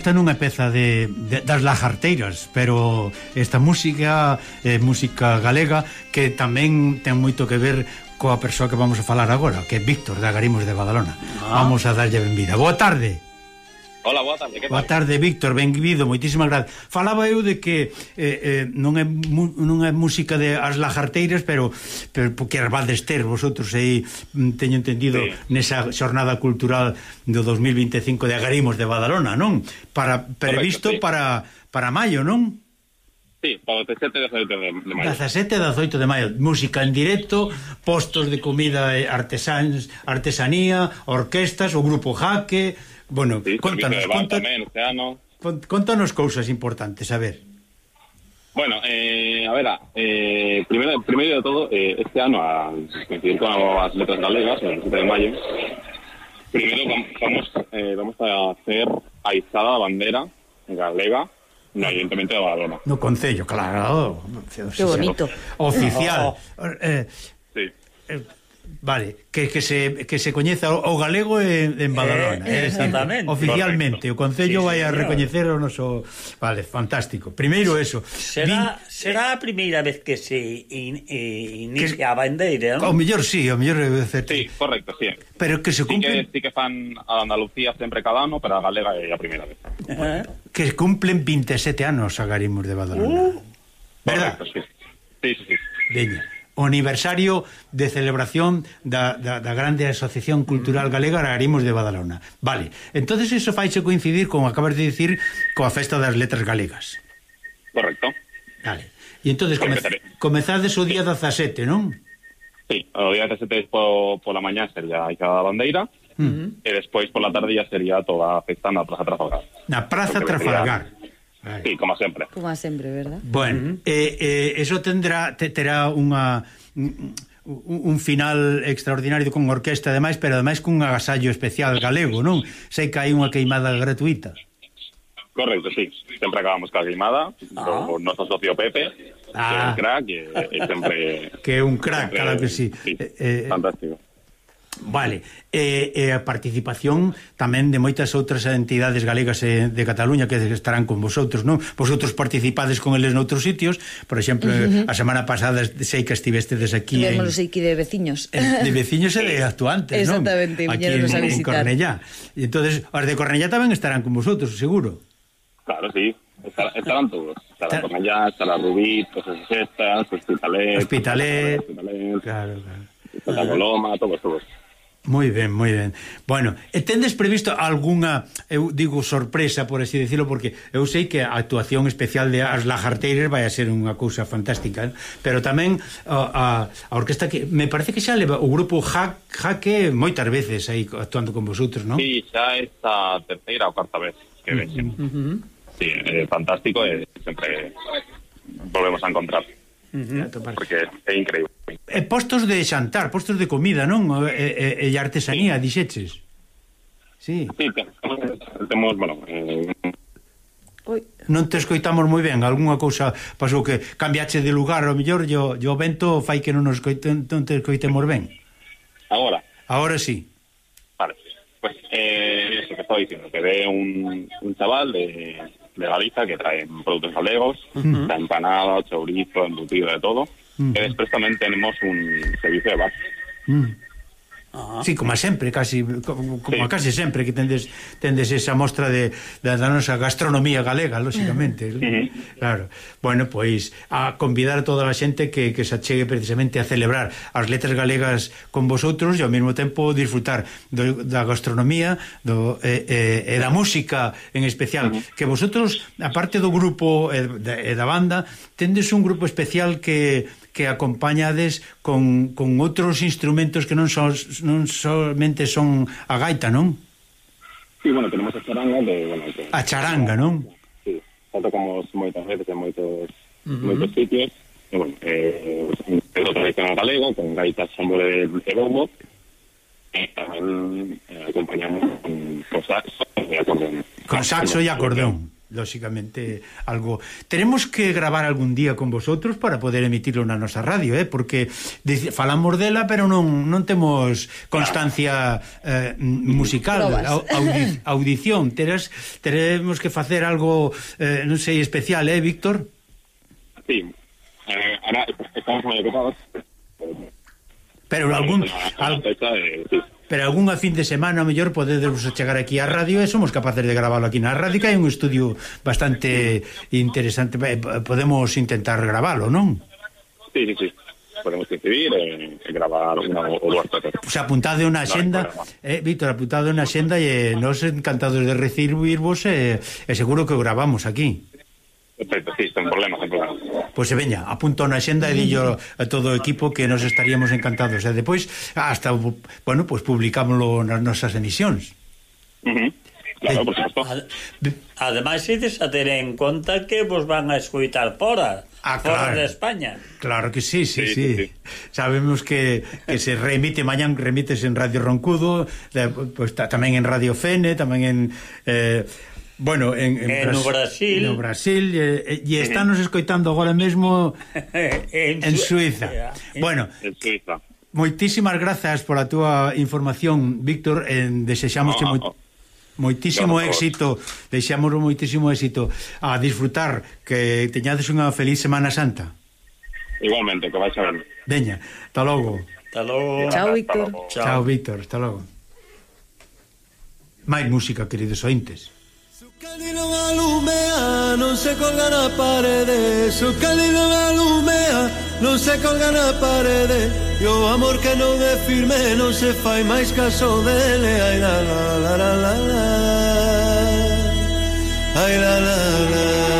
esta non é peza de, de das lajarteiras, pero esta música é eh, música galega que tamén ten moito que ver coa persoa que vamos a falar agora, que é Víctor de Agarimos de Badalona. Ah. Vamos a darlle benvida. Boa tarde. Hola, boa tarde, que tal? Boa tarde, Víctor, benvido, moitísimas gracias. Falaba eu de que eh, eh, non, é mu, non é música de as lajarteiras, pero, pero porque as vades ter vosotros aí, mm, teño entendido, sí. nesa xornada cultural do 2025 de Agarimos de Badalona, non? Para Previsto Correcto, sí. para, para maio, non? Sí, para o 17 e 18 de, de maio. 17 e 18 de maio, música en directo, postos de comida artesáns, artesanía, orquestas, o grupo Jaque Bueno, sí, contanos, conta, tamén, ano. contanos cousas importantes, a ver. Bueno, eh, a ver, eh, primero, primero de todo, eh, este ano, a coincidir con as letras galegas, el 7 de mayo, primero vamos, eh, vamos a hacer a izada da bandera galega no Ayuntamiento de Badalona. No Concello, claro. Qué bonito. Oficial. Oh. Eh, sí. Vale, que, que, se, que se coñeza o galego en, en Badalona eh, eh decir, Exactamente Oficialmente, correcto. o Concello sí, vai a recoñecer o noso... Vale, fantástico Primeiro eso Será, Vin... será a primeira vez que se in, in, inicia que, a bandeira, non? O mellor sí, o mellor Sí, correcto, sí Pero que se cumplen... Sí que, sí que fan a Andalucía sempre cada ano, pero a galega é a primeira vez eh. Que cumplen 27 anos a Garimos de Badalona uh, Verdad? Correcto, sí Sí, sí, sí. Veña o aniversario de celebración da, da, da grande Asociación Cultural mm. Galega Agarimos de Badalona. Vale, entonces eso faixe coincidir, como acabas de dicir, coa Festa das Letras Galegas. Correcto. Vale. E entonces comez, comezades o día 17, non? Sí, o día 17 po, pola mañá sería a Ixada da Bandeira, uh -huh. e despois pola tarde ya sería toda a festa na Praza Trafalgar. Na Praza Trafalgar. Sería Sí, como sempre. Como sempre, verdad? Bueno, uh -huh. eh, eh, eso tendrá, te, terá unha un final extraordinario con orquesta ademais, pero ademais cun agasallo especial galego, non? Sei que hai unha queimada gratuita. Correcto, sí. Sempre acabamos ca queimada ah. o noso socio Pepe, ah. que é un ah. crack, e, e sempre... Que é un crack, sempre, claro que sí. sí. Eh, eh Fantástico. Vale, e, e a participación tamén de moitas outras entidades galegas eh, de Cataluña que estarán con vosotros, non? Vosotros participades con eles noutros sitios, por exemplo, uh -huh. a semana pasada sei que estivestedes aquí Vémonos en... aquí de veciños. En, de veciños e de actuantes, non? Exactamente, aquí en, a visitar. en Cornellá. E entonces, os de Cornellá tamén estarán con vosotros, seguro. Claro, sí. Estarán, estarán todos. Estará Cornellá, estará Rubí, Cosas Sextas, Hospitalet... Hospitalet... Hospitalet... Claro, claro. Santa Coloma, todos, todos. Moi ben, moi ben. Bueno, e tendes previsto algunha, eu digo, sorpresa, por así decirlo, porque eu sei que a actuación especial de As Lajarteiras vai a ser unha cousa fantástica, pero tamén a, a, a orquesta que... Me parece que xa leva o grupo Jaque moitas veces aí actuando con vosotros, non? Sí, xa esta terceira ou cuarta vez que vexen. Uh -huh. Sí, é fantástico e sempre volvemos a encontrar uh -huh. porque é increíble. E postos de xantar, postos de comida, non? E, e, e artesanía, sí. dixeches. Sí. Sí, temos, bueno, eh, Oi. Non te escoitamos moi ben, algunha cousa pasou que cambiache de lugar, o mellor yo, yo vento fai que non nos coiten, non te escoitemos ben. Agora. Agora sí. Vale. Pois pues, eh, eso que estou dicindo, que ve un, un chaval de de Galiza que traen produtos galegos, uh -huh. la empanada, chorizo, embutido, de todo. Uh -huh. E despois tamén tenemos un servicio de bar. Uh -huh. Ah. Sí, como sempre, casi como sí. casi sempre que tendes tendes esa mostra de, de da nosa gastronomía galega, lógicamente. Uh -huh. Claro. Bueno, pois a convidar a toda a xente que, que se achegue precisamente a celebrar as letras galegas con vosotros e ao mesmo tempo disfrutar do, da gastronomía, do e, e, e da música en especial, uh -huh. que vosotros aparte do grupo e, da, e da banda, tendes un grupo especial que que acompañades con, con outros instrumentos que non, son non solamente son a gaita, non? Sí, bueno, tenemos a charanga de... Bueno, de a charanga, non? Sí, xa tocamos moitas veces en moitos, uh -huh. moitos sitios, e bueno, eh, o tradicional galego, con gaitas, xambole de, de bombo, e tamén eh, acompañamos con, con saxo e acordeón. Con saxo e acordeón lógicamente algo. Tenemos que gravar algún día con vosotros para poder emitirlo na nosa radio eh? porque falamos dela pero non, non temos constancia eh, musical audi, audición. Teres, teremos que facer algo eh, non sei, especial, eh Víctor? Sí, eh, ahora estamos moi ocupados. Pero algún... Al pero algunha fin de semana, mellor, podedevos chegar aquí á radio e somos capaces de gravarlo aquí na radio, que hai un estudio bastante interesante, eh, podemos intentar gravalo, non? Sí, sí, sí podemos decidir e, e gravar unha ou dúas veces. Pois apuntade unha xenda, eh, Víctor, apuntade unha xenda e nos encantados de recibirvos e, e seguro que o gravamos aquí. Perfecto, sí, sen problema, sen problema. Pois pues, eh, veña, apunto na xenda e dillo a todo o equipo que nos estaríamos encantados. E depois, hasta, bueno, pois pues, publicámoslo nas nosas emisións. Uh -huh. Claro, por supuesto. Ademais, ides a ter en conta que vos van a escuitar fora. Ah, fora claro. de España. Claro que sí, sí, sí. sí. sí. Sabemos que, que se remite mañán remites en Radio Roncudo, de, pues, tamén en Radio Fene, tamén en eh, Bueno, en, en en Bras Brasil, no Brasil eh, eh, e, e estános escoitando agora mesmo en, en Suiza. En, bueno, en Suiza. Moitísimas grazas pola túa información, Víctor, en desexamos no, ah, moi, ah. moitísimo no, éxito, deixamos moitísimo éxito a disfrutar que teñades unha feliz Semana Santa. Igualmente, que vais a ver. Veña, hasta logo. Hasta logo. Chao, Víctor. Chao, Víctor, hasta logo. Máis música, queridos ointes. Cándido alumea, non se colga na parede Su cándido alumea, non se colga na parede E o amor que non é firme non se fai máis caso dele Ai la la la la la la. Ai la la la.